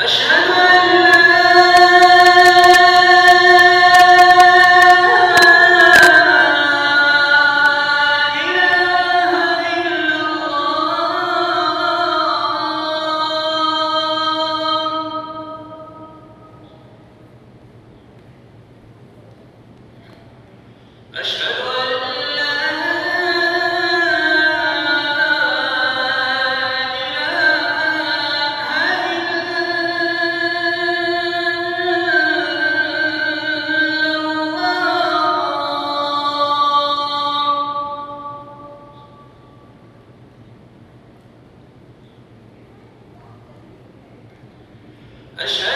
أشهد أشهد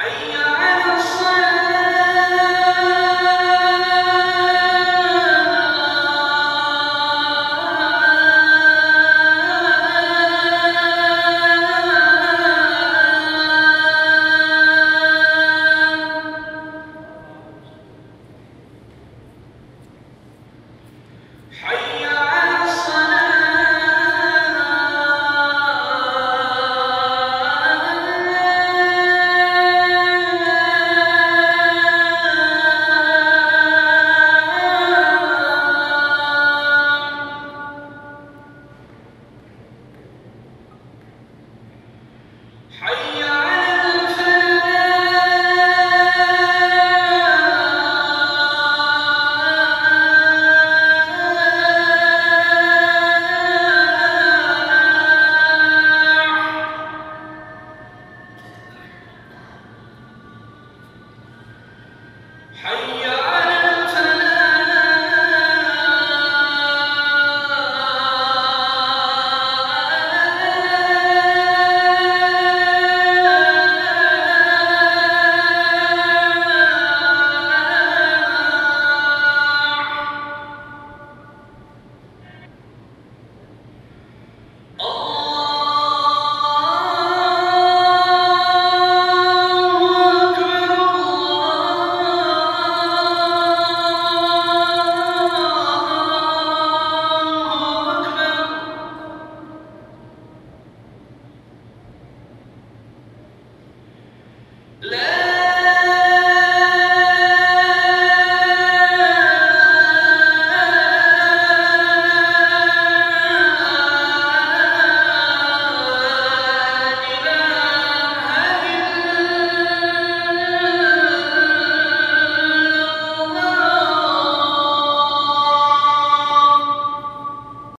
حي حي Let